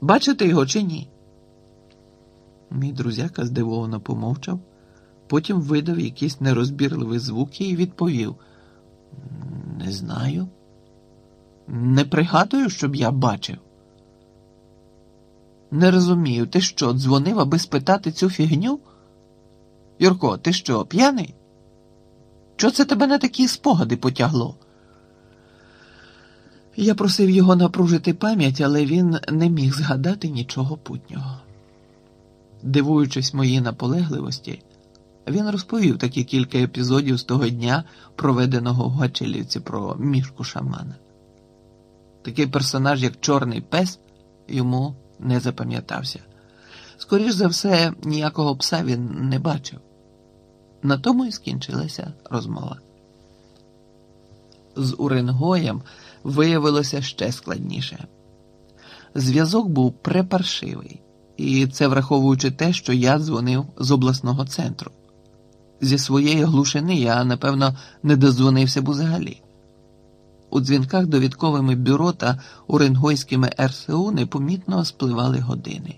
Бачите його чи ні? Мій друзяка здивовано помовчав, потім видав якісь нерозбірливі звуки і відповів: Не знаю. Не пригадую, щоб я бачив. Не розумію, ти що, дзвонив, аби спитати цю фігню? Юрко, ти що, п'яний? Чого це тебе на такі спогади потягло? Я просив його напружити пам'ять, але він не міг згадати нічого путнього. Дивуючись моїй наполегливості, він розповів такі кілька епізодів з того дня, проведеного в Гачелівці про мішку шамана. Такий персонаж, як Чорний пес, йому не запам'ятався. Скоріш за все, ніякого пса він не бачив. На тому і скінчилася розмова. З Уренгоєм виявилося ще складніше. Зв'язок був препаршивий, і це враховуючи те, що я дзвонив з обласного центру. Зі своєї глушини я, напевно, не дозвонився б взагалі. У дзвінках довідковими бюро та уренгойськими РСУ непомітно спливали години.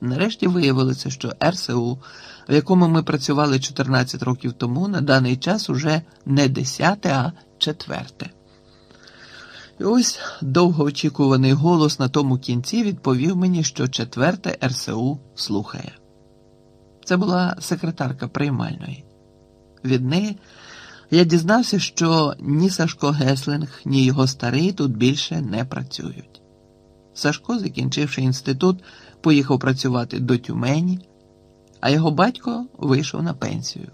Нарешті виявилося, що РСУ, в якому ми працювали 14 років тому, на даний час уже не 10, а четверте. І ось довгоочікуваний голос на тому кінці відповів мені, що четверте РСУ слухає. Це була секретарка приймальної. Від неї я дізнався, що ні Сашко Геслинг, ні його старий тут більше не працюють. Сашко, закінчивши інститут, поїхав працювати до Тюмені, а його батько вийшов на пенсію.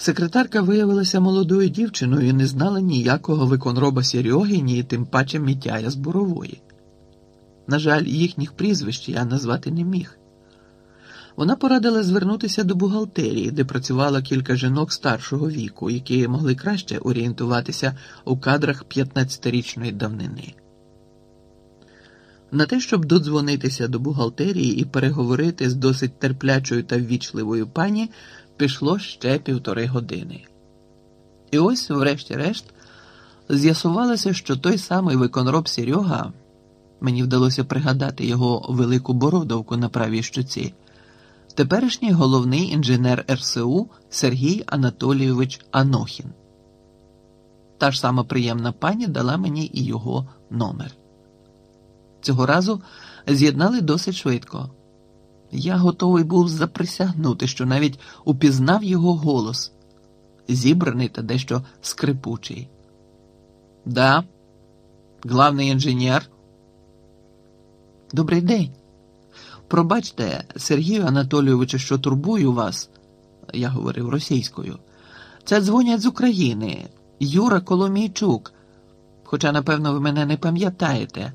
Секретарка виявилася молодою дівчиною і не знала ніякого виконроба Серьоги, ні тим паче Мітяя з Бурової. На жаль, їхніх прізвищ я назвати не міг. Вона порадила звернутися до бухгалтерії, де працювало кілька жінок старшого віку, які могли краще орієнтуватися у кадрах 15-річної давнини. На те, щоб додзвонитися до бухгалтерії і переговорити з досить терплячою та ввічливою пані, пішло ще півтори години. І ось, врешті-решт, з'ясувалося, що той самий виконроб Серега, мені вдалося пригадати його велику бородовку на правій щуці, теперішній головний інженер РСУ Сергій Анатолійович Анохін. Та ж сама приємна пані дала мені і його номер. Цього разу з'єднали досить швидко. Я готовий був заприсягнути, що навіть упізнав його голос, зібраний та дещо скрипучий. Да, главний інженер. Добрий день. Пробачте, Сергію Анатолійовичу, що турбую вас, я говорив російською. Це дзвонять з України, Юра Коломійчук. Хоча, напевно, ви мене не пам'ятаєте.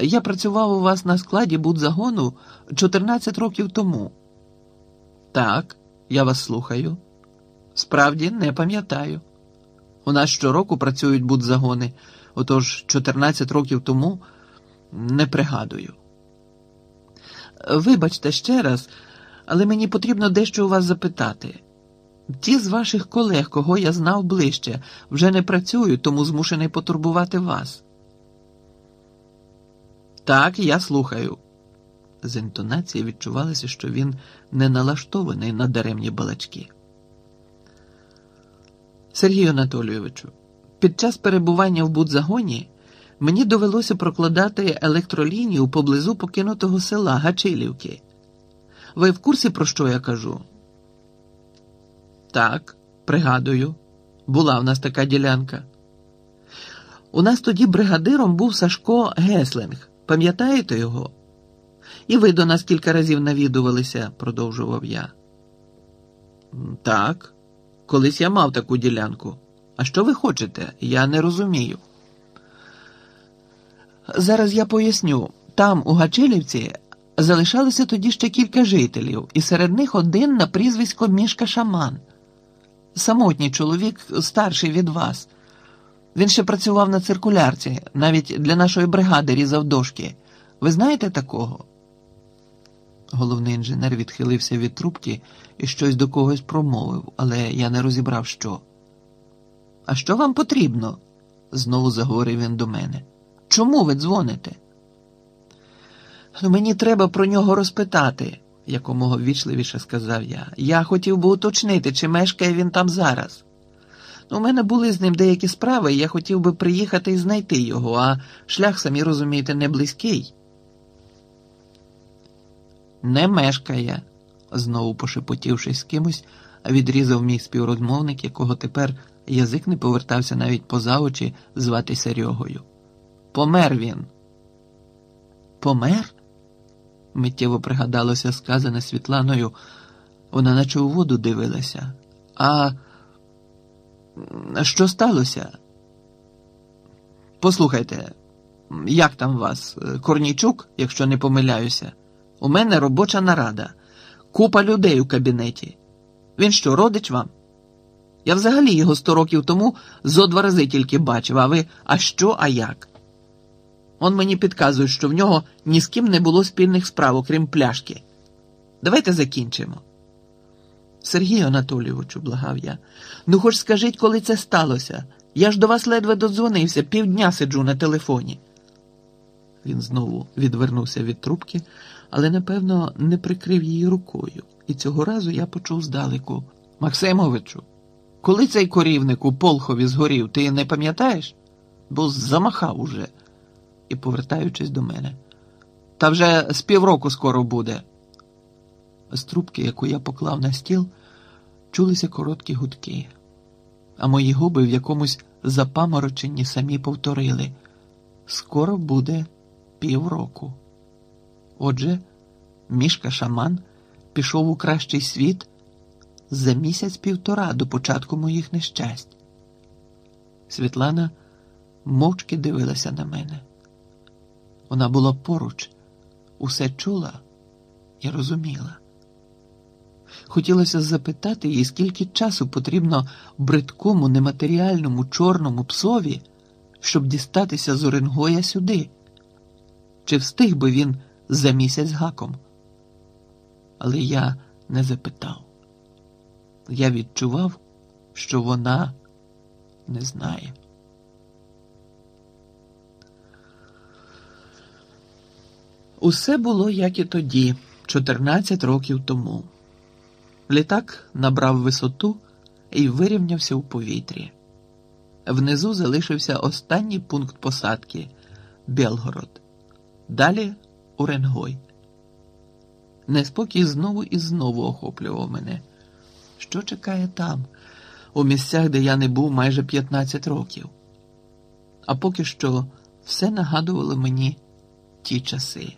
Я працював у вас на складі будзагону 14 років тому. Так, я вас слухаю. Справді не пам'ятаю. У нас щороку працюють будзагони, отож 14 років тому не пригадую. Вибачте ще раз, але мені потрібно дещо у вас запитати. Ті з ваших колег, кого я знав ближче, вже не працюють, тому змушений потурбувати вас. Так, я слухаю. З інтонації відчувалося, що він не налаштований на даремні балачки. Сергію Анатолійовичу, під час перебування в будзагоні мені довелося прокладати електролінію поблизу покинутого села Гачилівки. Ви в курсі, про що я кажу? Так, пригадую, була в нас така ділянка. У нас тоді бригадиром був Сашко Геслинг. Пам'ятаєте його? І ви до нас кілька разів навідувалися, продовжував я. Так, колись я мав таку ділянку. А що ви хочете? Я не розумію. Зараз я поясню. Там, у Гачилівці, залишалося тоді ще кілька жителів, і серед них один на прізвисько Мішка Шаман. Самотній чоловік, старший від вас. Він ще працював на циркулярці, навіть для нашої бригади різав дошки. Ви знаєте такого? Головний інженер відхилився від трубки і щось до когось промовив, але я не розібрав що. А що вам потрібно? знову заговорив він до мене. Чому ви дзвоните? Ну, мені треба про нього розпитати, якомога ввічливіше сказав я. Я хотів би уточнити, чи мешкає він там зараз. У мене були з ним деякі справи, і я хотів би приїхати і знайти його, а шлях, самі розумієте, не близький. Не мешкає, знову пошепотівшись з кимось, відрізав мій співрозмовник, якого тепер язик не повертався навіть поза очі звати Серегою. Помер він. Помер? Миттєво пригадалося сказане Світланою. Вона наче у воду дивилася. А що сталося? Послухайте, як там вас? Корнійчук, якщо не помиляюся, у мене робоча нарада, купа людей у кабінеті. Він що, родич вам? Я взагалі його сто років тому зо два рази тільки бачив, а ви а що, а як? Он мені підказує, що в нього ні з ким не було спільних справ, окрім пляшки. Давайте закінчимо. Сергію Анатолійовичу, благав я, ну хоч скажіть, коли це сталося. Я ж до вас ледве додзвонився, півдня сиджу на телефоні. Він знову відвернувся від трубки, але, напевно, не прикрив її рукою. І цього разу я почув здалеку. Максимовичу, коли цей корівник у Полхові згорів, ти не пам'ятаєш? Бо замахав уже і повертаючись до мене. Та вже з півроку скоро буде. З трубки, яку я поклав на стіл, чулися короткі гудки, а мої губи в якомусь запамороченні самі повторили скоро буде півроку. Отже, мішка шаман пішов у кращий світ за місяць-півтора до початку моїх нещасть. Світлана мовчки дивилася на мене. Вона була поруч, усе чула і розуміла. Хотілося запитати їй, скільки часу потрібно бридкому, нематеріальному чорному псові, щоб дістатися з Оренгоя сюди, чи встиг би він за місяць гаком. Але я не запитав. Я відчував, що вона не знає. Усе було як і тоді, 14 років тому. Літак набрав висоту і вирівнявся у повітрі. Внизу залишився останній пункт посадки Белгород. Далі Уренгой. Неспокій знову і знову охоплював мене. Що чекає там, у місцях, де я не був майже 15 років? А поки що все нагадувало мені ті часи.